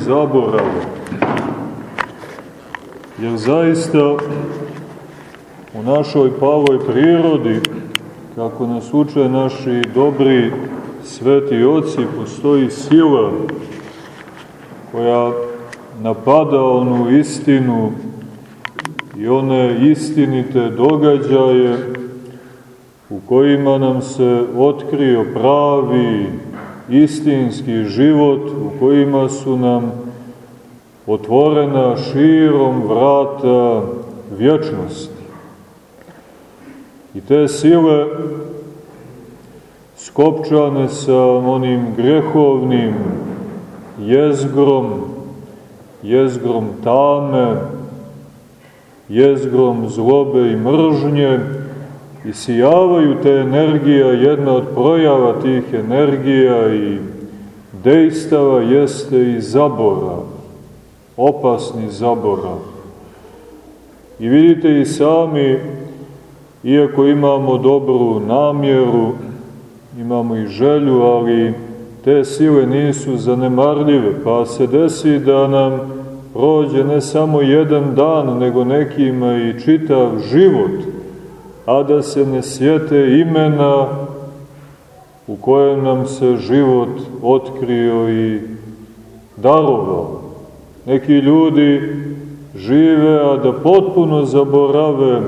sili zaborava. Jer zaista u našoj paloj prirodi, kako nas uče naši dobri sveti oci, postoji sila koja napada onu istinu i one istinite događaje u kojima nam se otkrio pravi istinski život, u kojima su nam otvorena širom vrata vječnosti. I te sile skopčane sa onim grehovnim jezgrom, jezgrom tame, jezgrom zlobe i mržnje, i sijavaju te energija, jedna od projava tih energija i dejstava jeste i zabora, opasni zabora. I vidite i sami, iako imamo dobru namjeru, imamo i želju, ali te sile nisu zanemarljive, pa se desi da nam prođe ne samo jedan dan, nego nekima i čitav život, a da se ne sjete imena u kojem nam se život otkrio i darovao. Neki ljudi žive, a da potpuno zaborave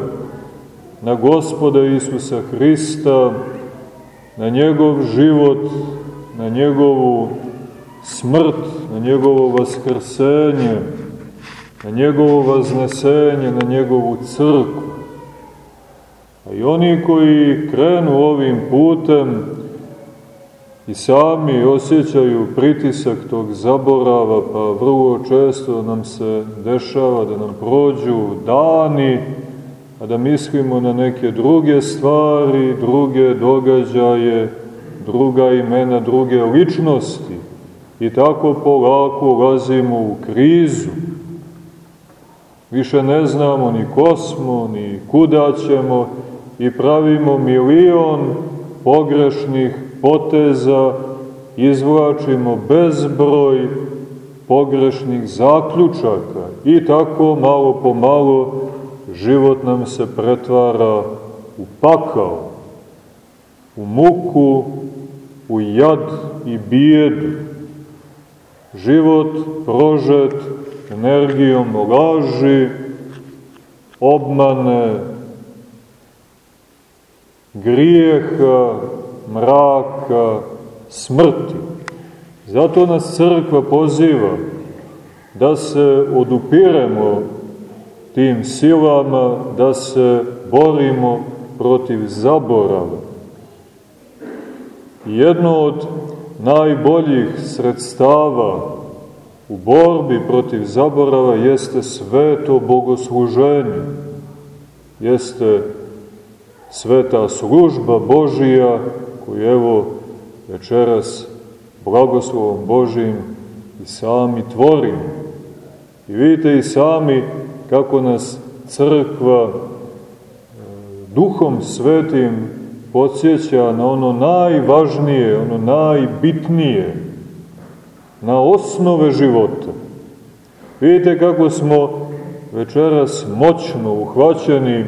na gospoda Isusa Hrista, na njegov život, na njegovu smrt, na njegovo vaskrsenje, na njegovo vaznesenje, na njegovu crku. I oni koji krenu ovim putem i sami osjećaju pritisak tog zaborava, pa vrlo često nam se dešava da nam prođu dani, a da mislimo na neke druge stvari, druge događaje, druga imena, druge ličnosti. I tako polako ulazimo u krizu. Više ne znamo ni ko smo, ni kuda ćemo i pravimo milion pogrešnih poteza, izvlačimo bezbroj pogrešnih zaključaka i tako malo po malo život nam se pretvara u pakao, u muku, u jad i bijedu. Život prožet energijom laži, obmane, grijeha, mraka, smrti. Zato nas crkva poziva da se odupiremo tim silama, da se borimo protiv zaborava. Jedno od najboljih sredstava u borbi protiv zaborava jeste sveto bogosluženje, jeste sveta služba Božija koju evo večeras blagoslovom Božim i sami tvorimo. I vidite i sami kako nas crkva e, duhom svetim podsjeća na ono najvažnije, ono najbitnije, na osnove života. Vidite kako smo večeras moćno uhvaćeni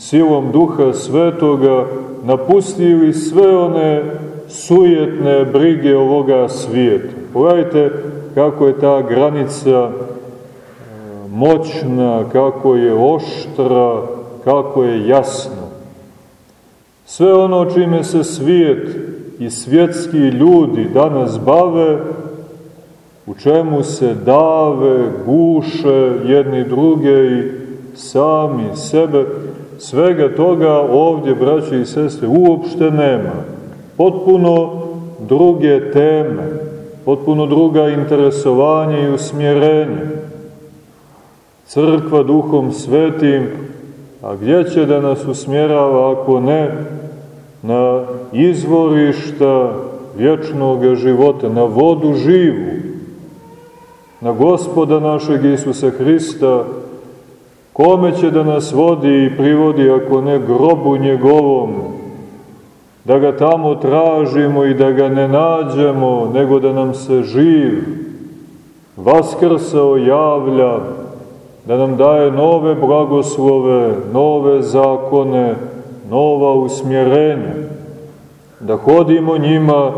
silom duha svetoga napustili sve one sujetne brige ovoga svijeta. Pogledajte kako je ta granica e, moćna, kako je oštra, kako je jasna. Sve ono čime se svijet i svjetski ljudi danas bave, u čemu se dave, guše jedni druge i sami sebe, svega toga ovdje, braće i sestre, uopšte nema. Potpuno druge teme, potpuno druga interesovanja i usmjerenja. Crkva duhom svetim, a gdje će da nas usmjerava ako ne na izvorišta vječnog života, na vodu živu, na gospoda našeg Isusa Hrista, Kome će da nas vodi i privodi ako ne grobu njegovom, da ga tamo tražimo i da ga ne nađemo, nego da nam se živ, vaskrsao javlja, da nam daje nove blagoslove, nove zakone, nova usmjerenja, da hodimo njima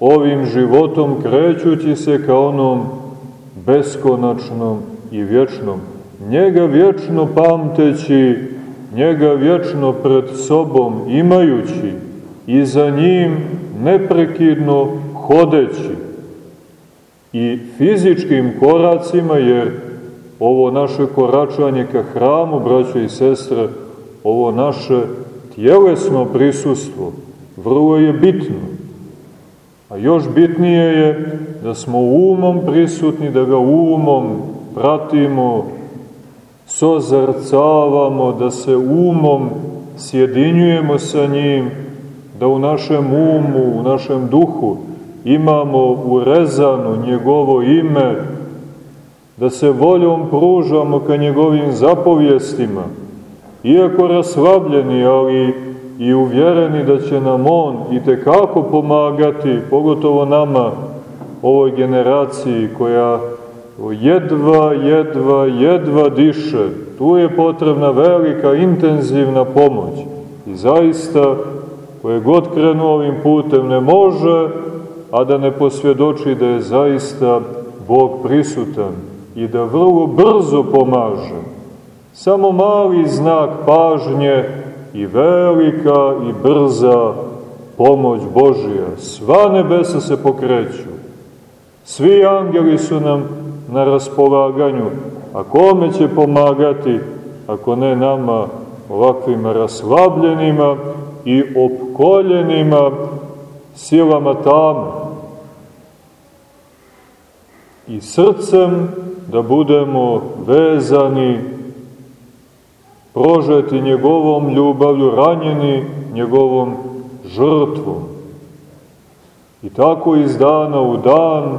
ovim životom krećući se ka onom beskonačnom i vječnom. Njega vječno pamteći, njega vječno pred sobom imajući i za njim neprekidno hodeći i fizičkim koracima, jer ovo naše koračanje ka hramu, braćo i sestre, ovo naše tjelesno prisustvo, vrlo je bitno. A još bitnije je da smo umom prisutni, da ga umom pratimo, sozrcavamo, da se umom sjedinjujemo sa njim, da u našem umu, u našem duhu imamo urezano njegovo ime, da se voljom pružamo ka njegovim zapovjestima, iako raslabljeni, ali i uvjereni da će nam On i tekako pomagati, pogotovo nama, ovoj generaciji koja jedva, jedva, jedva diše. Tu je potrebna velika, intenzivna pomoć. I zaista, koje god krenu ovim putem ne može, a da ne posvjedoči da je zaista Bog prisutan i da vrlo brzo pomaže. Samo mali znak pažnje i velika i brza pomoć Božija. Sva nebesa se pokreću. Svi angeli su nam na raspolaganju. A kome će pomagati, ako ne nama, ovakvim raslabljenima i opkoljenima silama tamo? I srcem da budemo vezani prožeti njegovom ljubavlju, ranjeni njegovom žrtvom. I tako iz dana u dan,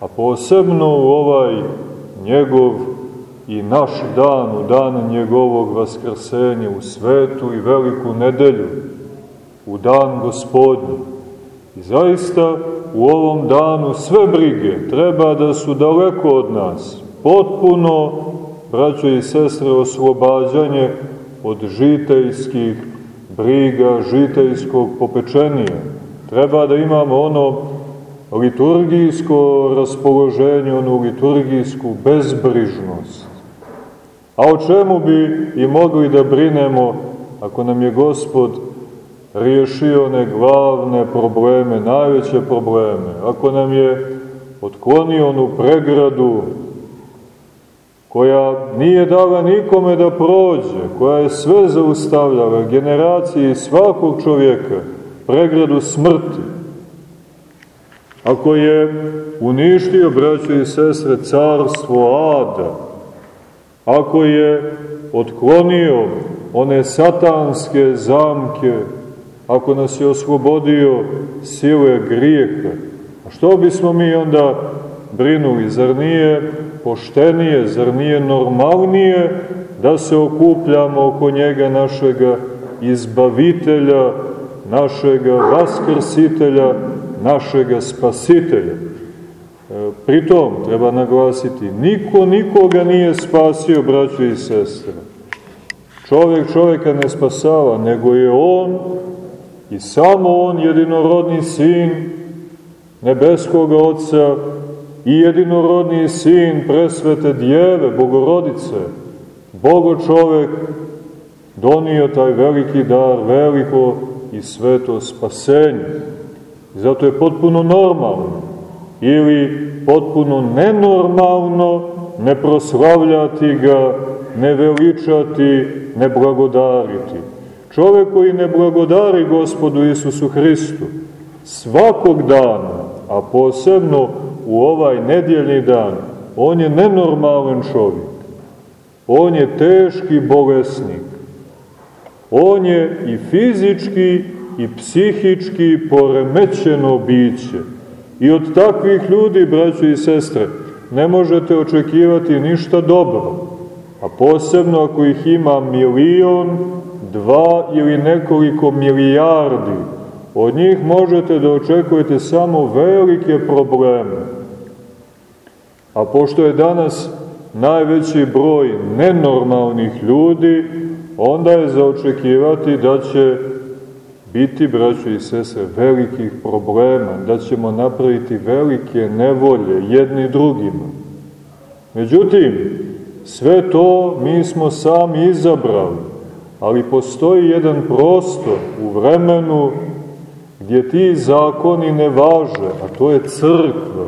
a posebno u ovaj njegov i naš dan, u dan njegovog vaskrsenja, u svetu i veliku nedelju, u dan gospodnju. I zaista u ovom danu sve brige treba da su daleko od nas, potpuno braćo i sestre, oslobađanje od žitejskih briga, žitejskog popečenija. Treba da imamo ono liturgijsko raspoloženje, onu liturgijsku bezbrižnost. A o čemu bi i mogli da brinemo ako nam je Gospod riješio one glavne probleme, najveće probleme, ako nam je otklonio onu pregradu koja nije dala nikome da prođe, koja je sve zaustavljala, generaciji svakog čovjeka, pregradu smrti. Ako je uništio, braćo i sestre, carstvo Ada, ako je otklonio one satanske zamke, ako nas je oslobodio sile grijeha, a što bismo mi onda brinuli? Zar nije poštenije, zar nije normalnije da se okupljamo oko njega našega izbavitelja, našega vaskrsitelja, našega spasitelja. E, pritom, treba naglasiti, niko nikoga nije spasio, braćo i sestre. Čovjek čovjeka ne spasava, nego je on i samo on, jedinorodni sin nebeskoga Otca, i jedinorodni sin presvete djeve, bogorodice, bogo čovek donio taj veliki dar, veliko i sveto spasenje. Zato je potpuno normalno ili potpuno nenormalno ne proslavljati ga, ne veličati, ne blagodariti. Čovek koji ne blagodari gospodu Isusu Hristu svakog dana, a posebno u ovaj nedjeljni dan, on je nenormalan čovjek. On je teški bolesnik. On je i fizički i psihički poremećeno biće. I od takvih ljudi, braćo i sestre, ne možete očekivati ništa dobro. a posebno ako ih ima milion, dva ili nekoliko milijardi, od njih možete da očekujete samo velike probleme. A pošto je danas najveći broj nenormalnih ljudi, onda je za očekivati da će biti, braćo i sese, velikih problema, da ćemo napraviti velike nevolje jedni drugima. Međutim, sve to mi smo sami izabrali, ali postoji jedan prostor u vremenu gdje ti zakoni ne važe, a to je crkva.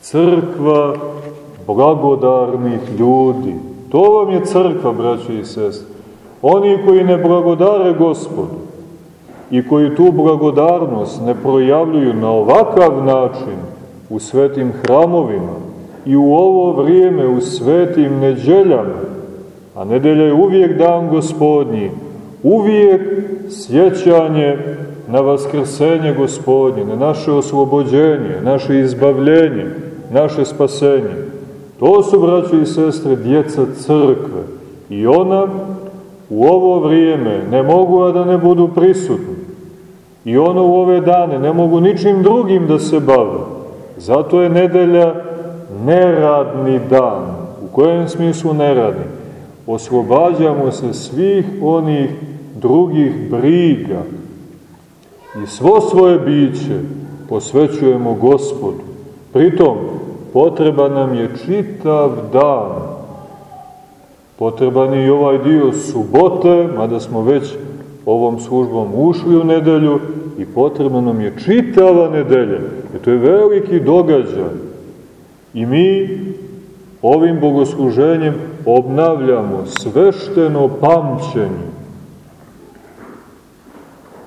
Crkva blagodarnih ljudi. To vam je crkva, braći i sest. Oni koji ne blagodare gospodu i koji tu blagodarnost ne projavljuju na ovakav način u svetim hramovima i u ovo vrijeme u svetim neđeljama, a nedelja je uvijek dan gospodnji, uvijek sjećanje na vaskrsenje gospodnje, na naše oslobođenje, naše izbavljenje, naše spasenje. To su, braći i sestre, djeca crkve. I ona u ovo vrijeme ne mogu da ne budu prisutni. I ono u ove dane ne mogu ničim drugim da se bave. Zato je nedelja neradni dan. U kojem smislu neradni? Oslobađamo se svih onih drugih briga i svo svoje biće posvećujemo gospodu. Pritom, potreba nam je čitav dan. Potreban je i ovaj dio subote, mada smo već ovom službom ušli u nedelju, i potrebna nam je čitava nedelja. I to je veliki događaj. I mi ovim bogosluženjem obnavljamo svešteno pamćenje.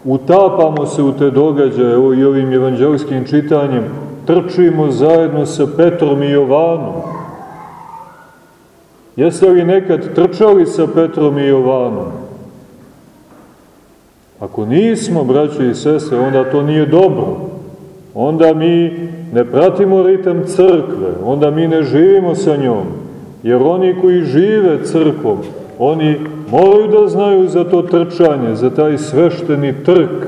Utapamo se u te događaje, i ovim evanđelskim čitanjem, trčimo zajedno sa Petrom i Jovanom. Jeste li nekad trčali sa Petrom i Jovanom? Ako nismo, braći i sestre, onda to nije dobro. Onda mi ne pratimo ritam crkve, onda mi ne živimo sa njom. Jer oni koji žive crkvom, oni moraju da znaju za to trčanje, za taj svešteni trk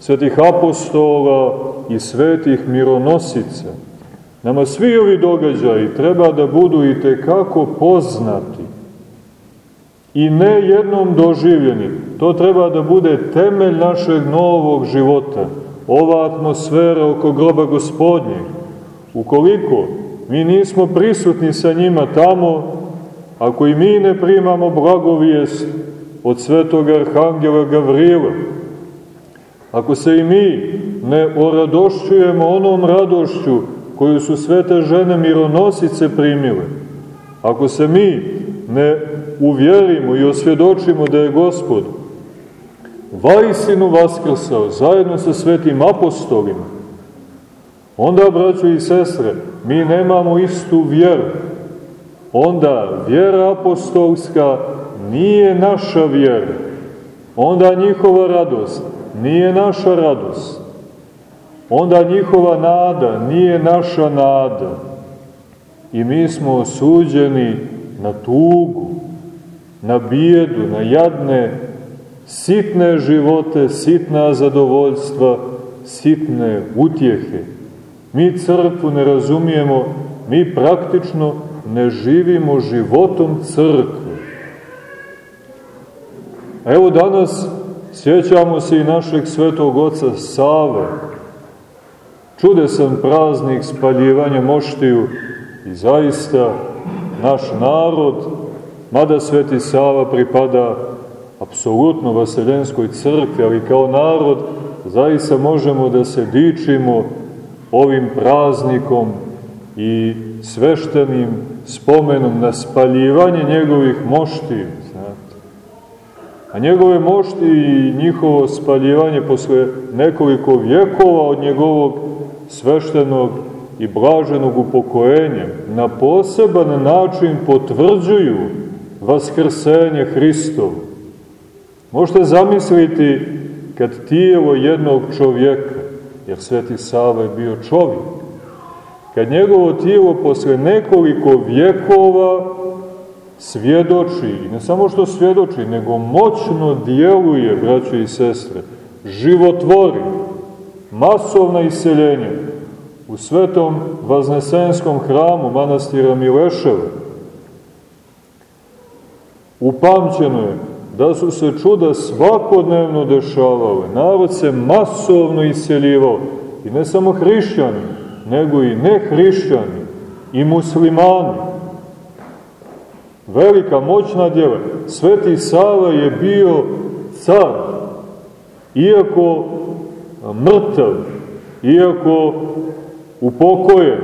svetih apostola i svetih mironosica. Nama svi ovi događaji treba da budu i tekako poznati i ne jednom doživljeni. To treba da bude temelj našeg novog života, ova atmosfera oko groba gospodnjeg. Ukoliko mi nismo prisutni sa njima tamo, ako i mi ne primamo blagovijest od svetog arhangela Gavrila, ako se i mi ne oradošćujemo onom radošću koju su svete žene mironosice primile, ako se mi ne uvjerimo i osvjedočimo da je Gospod vajsinu vaskrsao zajedno sa svetim apostolima, onda, braćo i sestre, mi nemamo istu vjeru. Onda vjera apostolska nije naša vjera. Onda njihova radost nije naša radost. Onda njihova nada nije naša nada. I mi smo osuđeni na tugu, na bijedu, na jadne, sitne živote, sitna zadovoljstva, sitne utjehe. Mi crkvu ne razumijemo, mi praktično ne živimo životom crkve. Evo danas sjećamo se i našeg svetog oca Save. Čudesan praznik spaljivanja moštiju i zaista naš narod, mada Sveti Sava pripada apsolutno Vaseljenskoj crkvi, ali kao narod zaista možemo da se dičimo ovim praznikom i sveštenim spomenom na spaljivanje njegovih moštiju, znate. A njegove mošti i njihovo spaljivanje posle nekoliko vjekova od njegovog sveštenog i blaženog upokojenja na poseban način potvrđuju vaskrsenje Hristovo. Možete zamisliti kad tijelo jednog čovjeka, jer Sveti Sava je bio čovjek, kad njegovo tijelo posle nekoliko vjekova svjedoči, i ne samo što svjedoči, nego moćno djeluje, braćo i sestre, životvori, masovna iseljenja u svetom vaznesenskom hramu manastira Mileševa. Upamćeno je da su se čuda svakodnevno dešavale, narod se masovno iseljivao, i ne samo hrišćani, nego i nehrišćani, i muslimani. Velika moćna djela. Sveti Sava je bio car, iako mrtav, iako upokojen,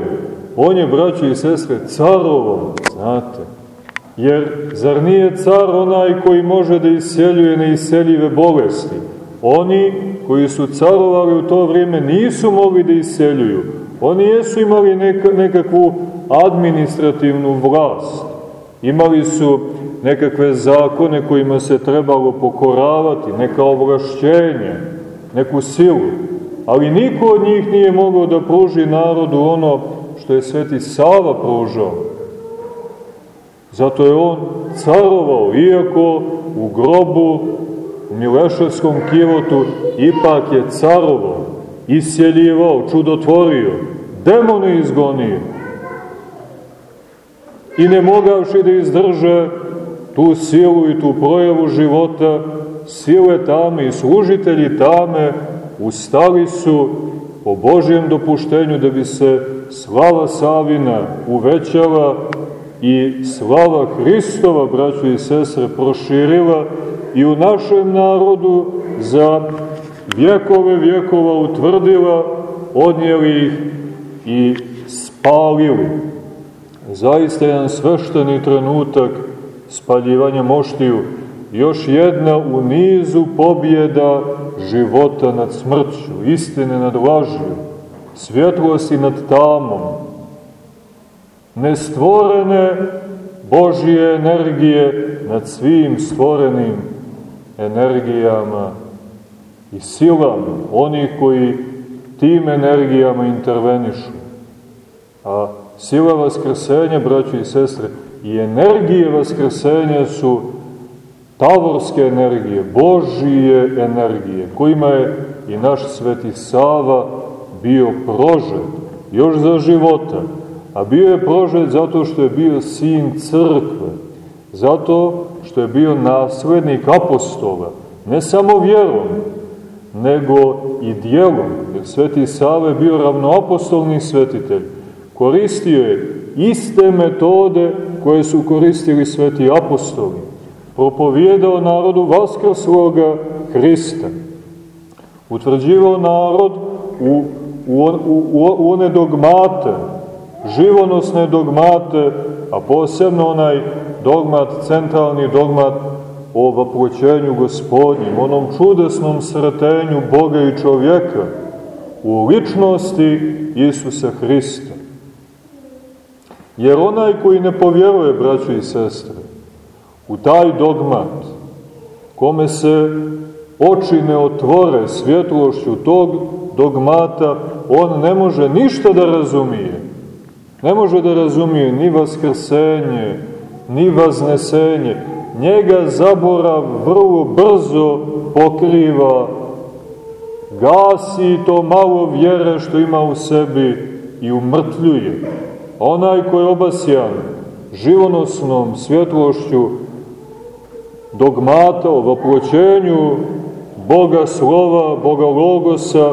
on je, braći i sestre, carovo, znate. Jer, zar nije car onaj koji može da iseljuje neiseljive bolesti? Oni koji su carovali u to vrijeme nisu mogli da iseljuju. Oni jesu imali neka, nekakvu administrativnu vlast. Imali su nekakve zakone kojima se trebalo pokoravati, neka ovlašćenja, neku silu. Ali niko od njih nije mogao da pruži narodu ono što je Sveti Sava pružao. Zato je on carovao, iako u grobu, u Mileševskom kivotu, ipak je carovao, isjeljivao, čudotvorio, demone izgonio. I ne mogavši da izdrže tu silu i tu projavu života, sile tame i služitelji tame ustali su po Božjem dopuštenju da bi se slava Savina uvećala i slava Hristova, braćo i sestre, proširila i u našem narodu za vjekove vjekova utvrdila, odnijeli ih i spalili. Zaista jedan svešteni trenutak spaljivanja moštiju, još jedna u nizu pobjeda života nad smrću, istine nad lažju, svjetlosti nad tamom, nestvorene Božije energije nad svim stvorenim energijama i silama, oni koji tim energijama intervenišu. A sila vaskrsenja, braći i sestre, i energije vaskrsenja su tavorske energije, Božije energije, kojima je i naš sveti Sava bio prožet, još za života, a bio je prožet zato što je bio sin crkve, zato što je bio naslednik apostola, ne samo vjerom, nego i dijelom, jer sveti Sava je bio ravnoapostolni svetitelj, koristio je iste metode koje su koristili sveti apostoli, propovijedao narodu vaskrsloga Hrista, utvrđivao narod u, u, u, u one dogmate, živonosne dogmate, a posebno onaj dogmat, centralni dogmat o vaproćenju gospodnjem, onom čudesnom sretenju Boga i čovjeka u ličnosti Isusa Hrista. Jer onaj koji ne povjeruje, braćo i sestre, u taj dogmat, kome se oči ne otvore svjetlošću tog dogmata, on ne može ništa da razumije. Ne može da razumije ni vaskrsenje, ni vaznesenje. Njega zaborav vrlo brzo pokriva, gasi to malo vjere što ima u sebi i umrtljuje. Onaj ko je obasjan živonosnom svjetlošću dogmata o voploćenju Boga slova, Boga logosa,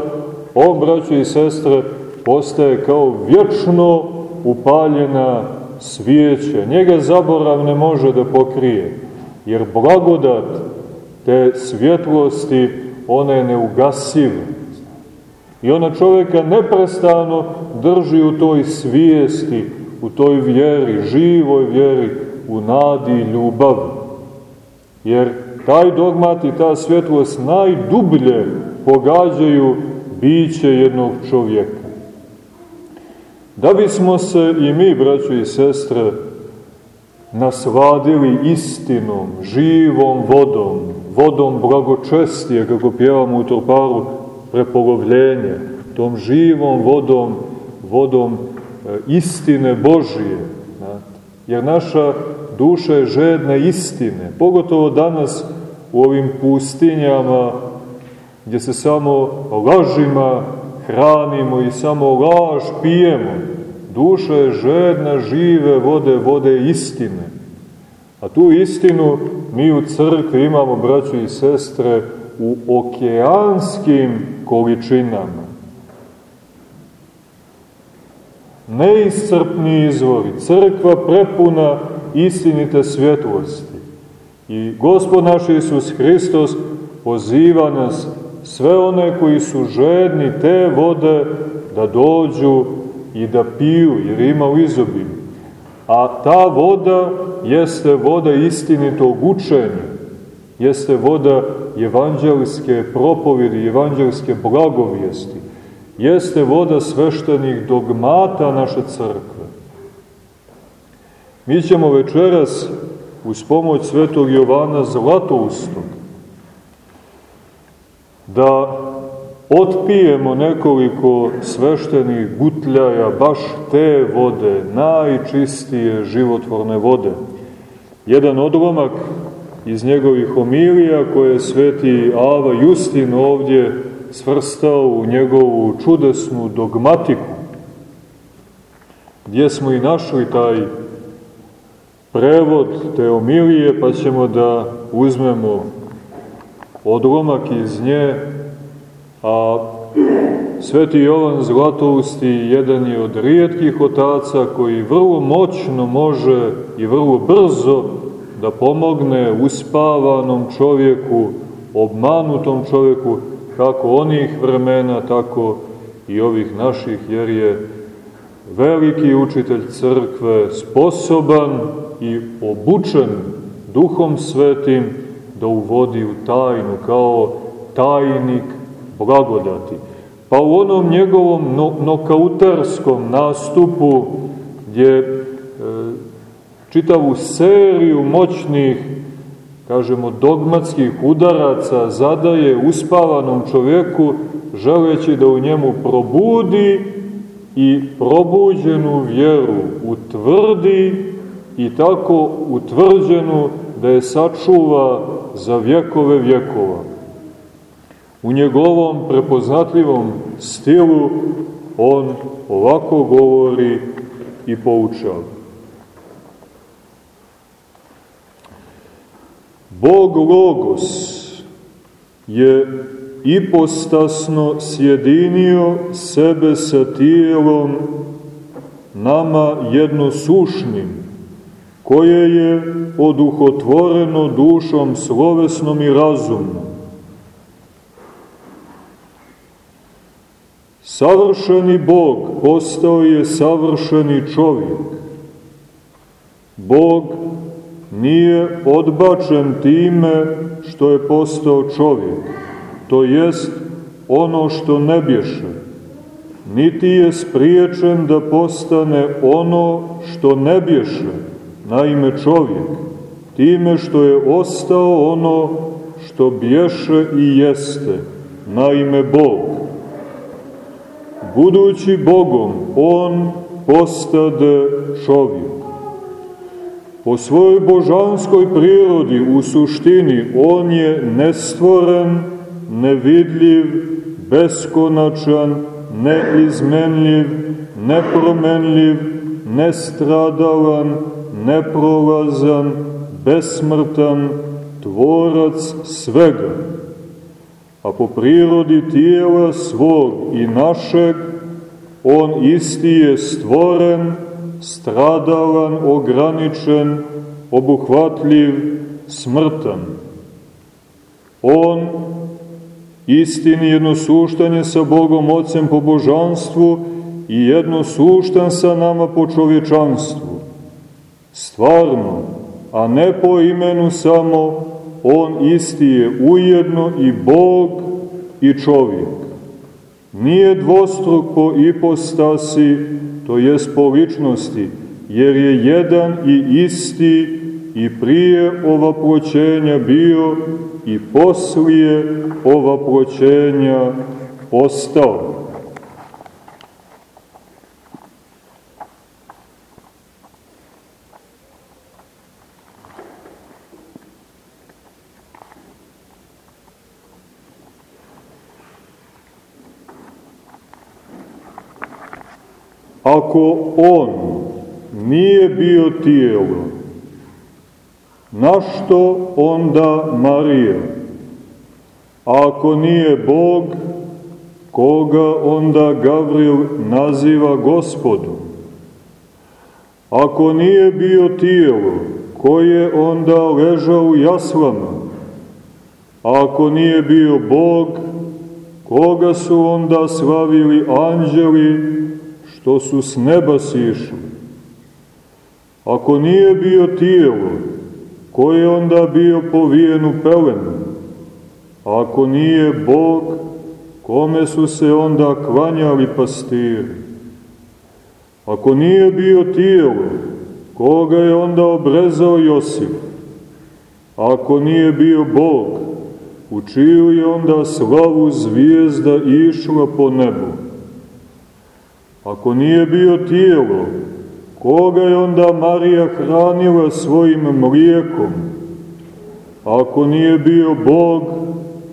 on, braći i sestre, postaje kao vječno upaljena svijeća. Njega zaborav ne može da pokrije, jer blagodat te svjetlosti, ona je neugasiva. I ona čovjeka neprestano drži u toj svijesti, u toj vjeri, živoj vjeri, u nadi i ljubavi. Jer taj dogmat i ta svjetlost najdublje pogađaju biće jednog čovjeka. Da bismo se i mi, braćo i sestre, nasvadili istinom, živom vodom, vodom blagočestije, kako pjevamo u troparu prepolovljenje, tom živom vodom, vodom e, istine Božije. Jer naša duša je žedna istine, pogotovo danas u ovim pustinjama gdje se samo lažima hranimo i samo laž pijemo. Duša je žedna žive vode, vode istine. A tu istinu mi u crkvi imamo, braćo i sestre, u okeanskim količinama. Neiscrpni izvori, crkva prepuna istinite svjetlosti. I Gospod naš Isus Hristos poziva nas, sve one koji su žedni te vode, da dođu i da piju, jer ima u izobilju. A ta voda jeste voda istinitog učenja, jeste voda evanđelske propovjedi, evanđelske blagovijesti, jeste voda sveštenih dogmata naše crkve. Mi ćemo večeras uz pomoć svetog Jovana Zlatoustog da otpijemo nekoliko sveštenih gutljaja baš te vode, najčistije životvorne vode. Jedan odlomak iz njegovih homilija koje je sveti Ava Justin ovdje svrstao u njegovu čudesnu dogmatiku, gdje smo i našli taj prevod te omilije, pa ćemo da uzmemo odlomak iz nje A Sveti Jovan Zlatousti jedan je od rijetkih otaca koji vrlo moćno može i vrlo brzo da pomogne uspavanom čovjeku, obmanutom čovjeku, kako onih vremena, tako i ovih naših, jer je veliki učitelj crkve, sposoban i obučen duhom svetim da uvodi u tajnu kao tajnik blagodati. Pa u onom njegovom no, nokautarskom nastupu gdje e, čitavu seriju moćnih, kažemo, dogmatskih udaraca zadaje uspavanom čovjeku, želeći da u njemu probudi i probuđenu vjeru utvrdi i tako utvrđenu da je sačuva za vjekove vjekova. U njegovom prepoznatljivom stilu on ovako govori i poučava. Bog Logos je ipostasno sjedinio sebe sa tijelom nama jednosušnim, koje je oduhotvoreno dušom slovesnom i razumnom Savršeni Bog postao je savršeni čovjek. Bog nije odbačen time što je postao čovjek, to jest ono što ne bješe, niti je spriječen da postane ono što ne bješe, naime čovjek, time što je ostao ono što bješe i jeste, naime Bog budući Bogom, on postade čovjek. Po svojoj božanskoj prirodi, u suštini, on je nestvoren, nevidljiv, beskonačan, neizmenljiv, nepromenljiv, nestradalan, neprolazan, besmrtan, tvorac svega a po prirodi tijela svog i našeg, on isti je stvoren, stradalan, ograničen, obuhvatljiv, smrtan. On istini jedno suštanje sa Bogom Otcem po božanstvu i jedno suštan sa nama po čovječanstvu. Stvarno, a ne po imenu samo, on isti je ujedno i Bog i čovjek. Nije dvostruk po ipostasi, to jest po ličnosti, jer je jedan i isti i prije ova ploćenja bio i poslije ova ploćenja postao. Ako On nije bio tijelo, našto onda Marija? A ako nije Bog, koga onda Gavril naziva gospodom? Ako nije bio tijelo, koje onda ležao u jaslama? A ako nije bio Bog, koga su onda slavili anđeli što su s neba sišli? Ako nije bio tijelo, koje onda bio povijenu pelenu? Ako nije Bog, kome su se onda klanjali pastiri? Ako nije bio tijelo, koga je onda obrezao Josip? Ako nije bio Bog, u čiju je onda slavu zvijezda išla po nebu? Ako nije bio tijelo, koga je onda Marija hranila svojim mlijekom? Ako nije bio Bog,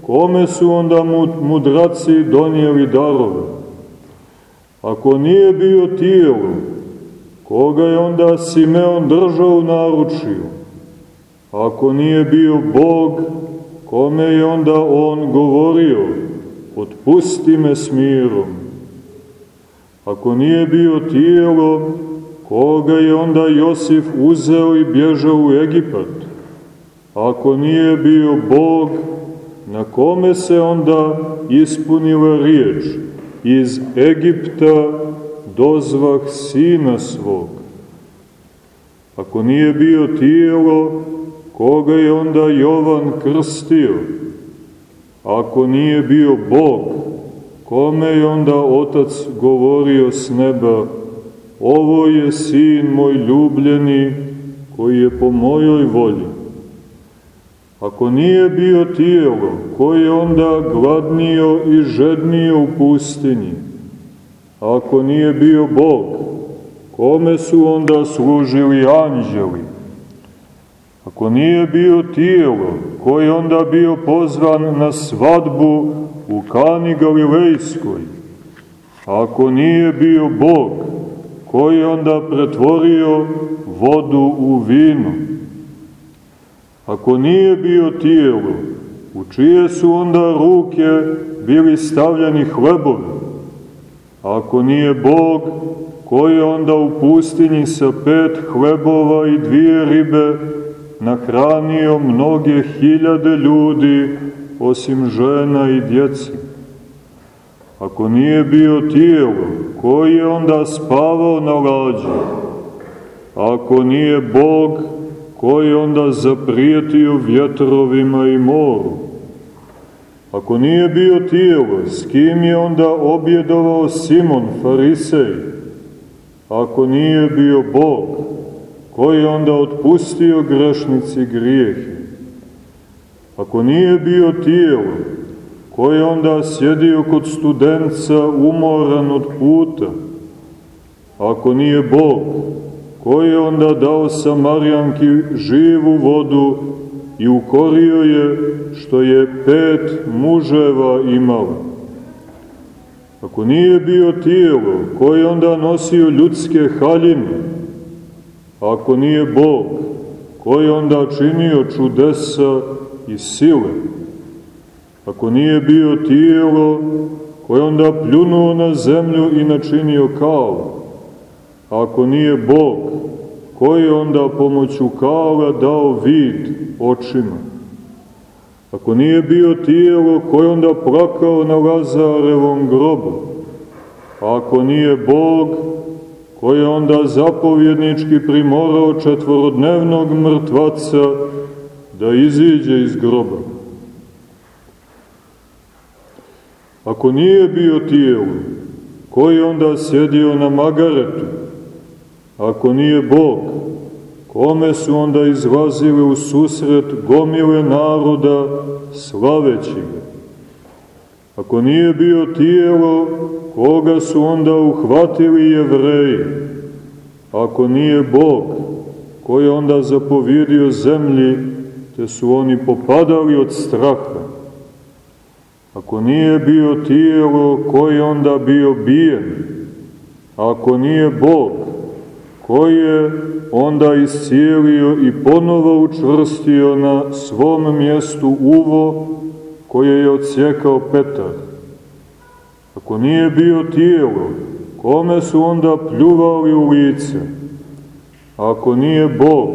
kome su onda mudraci donijeli darove? Ako nije bio tijelo, koga je onda Simeon držao u naručiju? Ako nije bio Bog, kome je onda on govorio, otpusti me s mirom? Ako nije bio tijelo, koga je onda Josif uzeo i bježao u Egipat? Ako nije bio Bog, na kome se onda ispunila riječ? Iz Egipta dozvah sina svog. Ako nije bio tijelo, koga je onda Jovan krstio? Ako nije bio Bog, kome je onda Otac govorio s neba, ovo je sin moj ljubljeni, koji je po mojoj volji. Ako nije bio tijelo, koje je onda gladnio i žednio u pustinji, ako nije bio Bog, kome su onda služili anđeli? Ako nije bio tijelo, koje je onda bio pozvan na svadbu u Kani Galilejskoj, ako nije bio Bog, koji onda pretvorio vodu u vino, ako nije bio tijelo, u čije su onda ruke bili stavljani hlebovi, ako nije Bog, koji je onda u pustinji sa pet hlebova i dvije ribe nahranio mnoge hiljade ljudi, osim žena i djeci. Ako nije bio tijelo, koji je onda spavao na lađi? Ako nije Bog, koji je onda zaprijetio vjetrovima i moru? Ako nije bio tijelo, s kim je onda objedovao Simon, farisej? Ako nije bio Bog, koji je onda otpustio grešnici grijehe? Ako nije bio tijelo, koji je onda sjedio kod studenca umoran od puta? Ako nije Bog, koji je onda dao Samarijanki živu vodu i ukorio je što je pet muževa imala. Ako nije bio tijelo, koji je onda nosio ljudske haljine, ako nije Bog, koji je onda činio čudesa i sile, ako nije bio tijelo, koji je onda pljunuo na zemlju i načinio kao, ako nije Bog, koji je onda pomoću kala dao vid očima, ako nije bio tijelo, koji je onda plakao na Lazarevom grobu, ako nije Bog, koji je onda zapovjednički primorao četvorodnevnog mrtvaca da iziđe iz groba. Ako nije bio tijelo, koji je onda sjedio na magaretu, ako nije Bog, kome su onda izlazili u susret gomile naroda slaveći ga? Ako nije bio tijelo, koga su onda uhvatili jevreji? Ako nije Bog, koji je onda zapovjedio zemlji, te su oni popadali od straha? Ako nije bio tijelo, koji onda bio bijen? ako nije Bog, koji je onda iscijelio i ponovo učvrstio na svom mjestu uvo koje je odsjekao Petar. Ako nije bio tijelo, kome su onda pljuvali u lice? Ako nije Bog,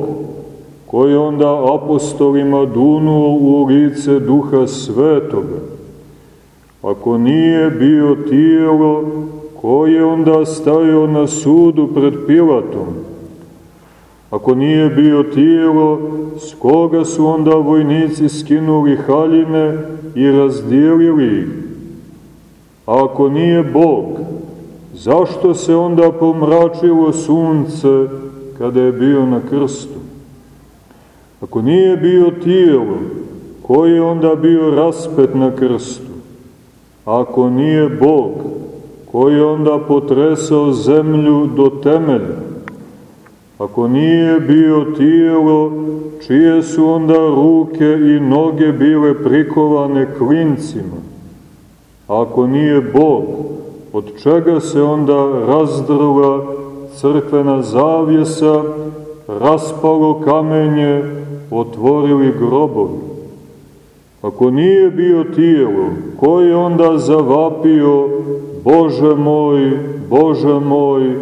koji onda apostolima dunuo u lice duha svetoga? Ako nije bio tijelo, Ko je onda stajao na sudu pred Pilatom? Ako nije bio tijelo, s koga su onda vojnici skinuli haljine i razdijelili ih? A ako nije Bog, zašto se onda pomračilo sunce kada je bio na krstu? Ako nije bio tijelo, ko je onda bio raspet na krstu? Ako nije Bog, koji onda potresao zemlju do temelja. Ako nije bio tijelo, čije su onda ruke i noge bile prikovane klincima? Ako nije Bog, od čega se onda razdrla crkvena zavjesa, raspalo kamenje, otvorili grobovi? Ako nije bio tijelo, ko je onda zavapio Bože moj, Bože moj,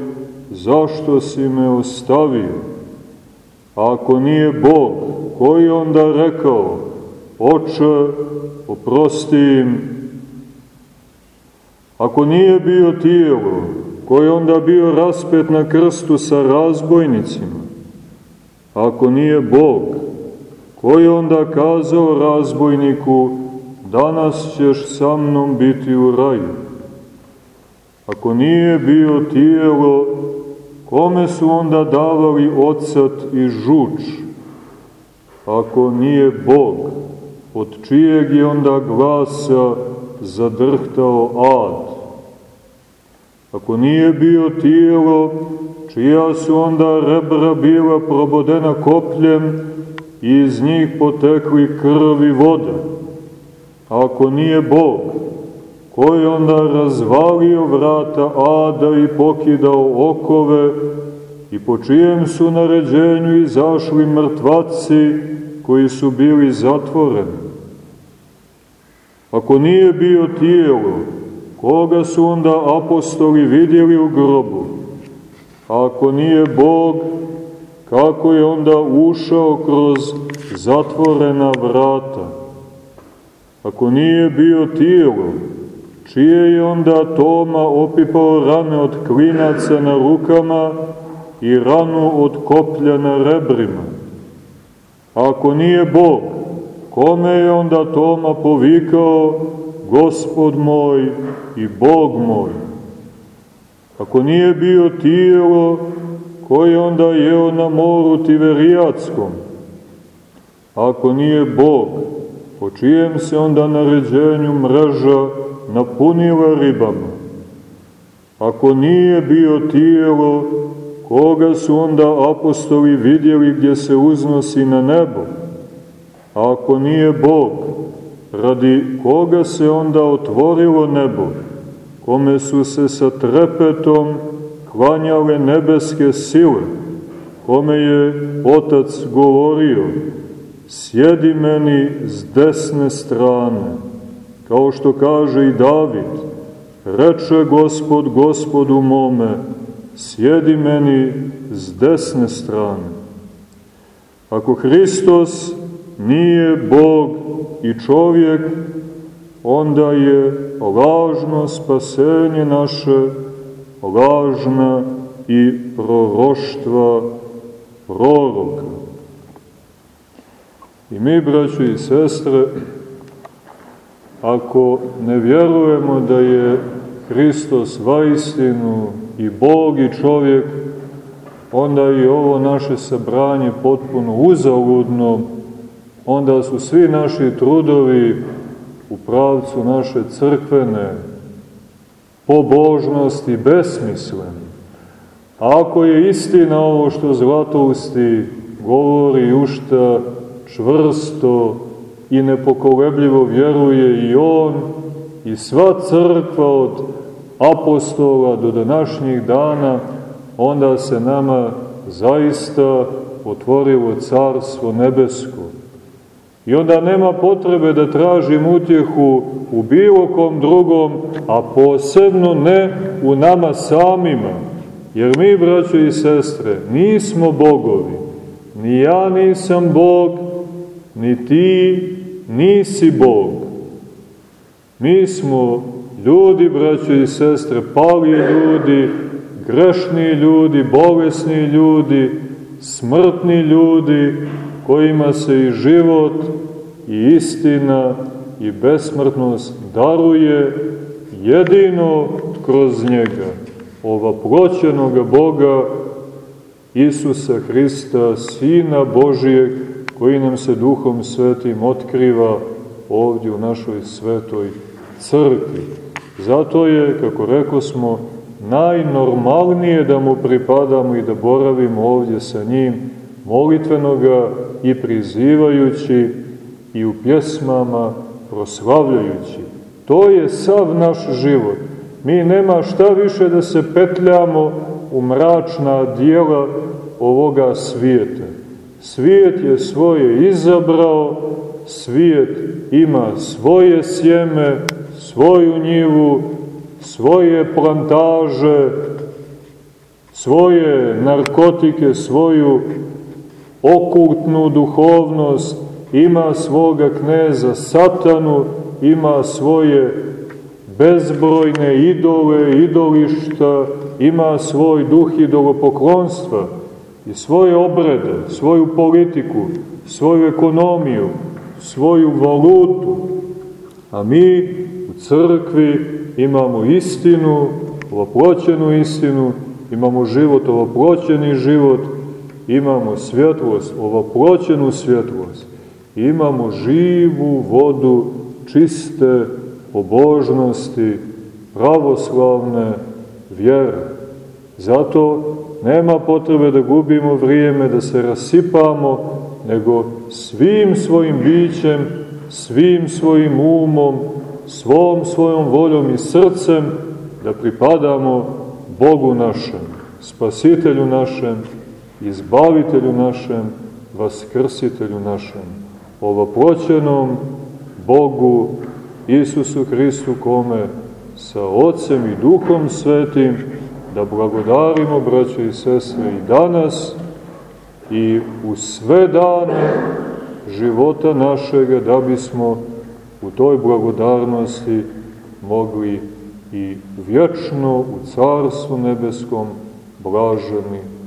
zašto si me ostavio? A ako nije Bog, koji onda rekao, Oče, oprosti im. Ako nije bio tijelo, koji onda bio raspet na krstu sa razbojnicima, ako nije Bog, koji onda kazao razbojniku, danas ćeš sa mnom biti u raju, Ako nije bio tijelo, kome su onda davali ocat i žuč? Ako nije Bog, od čijeg je onda glasa zadrhtao ad? Ako nije bio tijelo, čija su onda rebra bila probodena kopljem i iz njih potekli krv i voda? Ako nije Bog, koji onda razvalio vrata Ada i pokidao okove i po čijem su naređenju izašli mrtvaci koji su bili zatvoreni. Ako nije bio tijelo, koga su onda apostoli vidjeli u grobu? Ako nije Bog, kako je onda ušao kroz zatvorena vrata? Ako nije bio tijelo, čije je onda Toma opipao rane od klinaca na rukama i ranu od koplja na rebrima. Ako nije Bog, kome je onda Toma povikao Gospod moj i Bog moj? Ako nije bio tijelo koje onda jeo na moru Tiverijatskom, ako nije Bog, po čijem se onda naređenju mreža napunila ribama. Ako nije bio tijelo, koga su onda apostoli vidjeli gdje se uznosi na nebo? A ako nije Bog, radi koga se onda otvorilo nebo, kome su se sa trepetom klanjale nebeske sile, kome je Otac govorio, sjedi meni s desne strane, Kao što kaže i David, reče gospod gospodu mome, sjedi meni s desne strane. Ako Hristos nije Bog i čovjek, onda je lažno spasenje naše, lažna i proroštva proroka. I mi, braćo i sestre, ako ne vjerujemo da je Hristos vaistinu i Bog i čovjek, onda i ovo naše sabranje potpuno uzaludno, onda su svi naši trudovi u pravcu naše crkvene pobožnosti besmisleni. Ako je istina ovo što Zlatousti govori, ušta čvrsto i nepokolebljivo vjeruje i on i sva crkva od apostola do današnjih dana, onda se nama zaista otvorilo carstvo nebesko. I onda nema potrebe da tražim utjehu u bilo kom drugom, a posebno ne u nama samima. Jer mi, braćo i sestre, nismo bogovi. Ni ja nisam bog, ni ti nisi bog. Mi smo ljudi, braćo i sestre, pali ljudi, grešni ljudi, bolesni ljudi, smrtni ljudi, kojima se i život, i istina, i besmrtnost daruje jedino kroz njega, ova proćenoga Boga, Isusa Hrista, Sina Božijeg, koji nam se Duhom Svetim otkriva ovdje u našoj svetoj crkvi. Zato je, kako reko smo, najnormalnije da mu pripadamo i da boravimo ovdje sa njim, molitvenoga i prizivajući i u pjesmama proslavljajući. To je sav naš život. Mi nema šta više da se petljamo u mračna dijela ovoga svijeta. Svijet je svoje izabrao, svijet ima svoje sjeme, svoju njivu, svoje plantaže, svoje narkotike, svoju okultnu duhovnost, ima svoga kneza satanu, ima svoje bezbrojne idole, idolišta, ima svoj duh idolopoklonstva i svoje obrede, svoju politiku, svoju ekonomiju, svoju valutu. A mi u crkvi imamo istinu, ovoploćenu istinu, imamo život, ovoploćeni život, imamo svjetlost, ovoploćenu svjetlost, imamo živu vodu čiste pobožnosti, pravoslavne vjere. Zato nema potrebe da gubimo vrijeme, da se rasipamo, nego svim svojim bićem, svim svojim umom, svom svojom voljom i srcem da pripadamo Bogu našem, Spasitelju našem, Izbavitelju našem, Vaskrsitelju našem, ovoproćenom Bogu Isusu Hristu kome sa Otcem i Duhom Svetim da blagodarimo, braćo i sestre, i danas i u sve dane života našega da bismo u toj blagodarnosti mogli i vječno u Carstvu nebeskom blaženi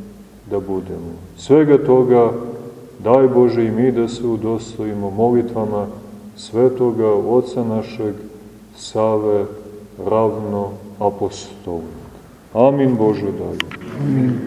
da budemo. Svega toga daj Bože i mi da se udostojimo molitvama svetoga Oca našeg Save ravno apostolnog. Amin Bože daj. Amin.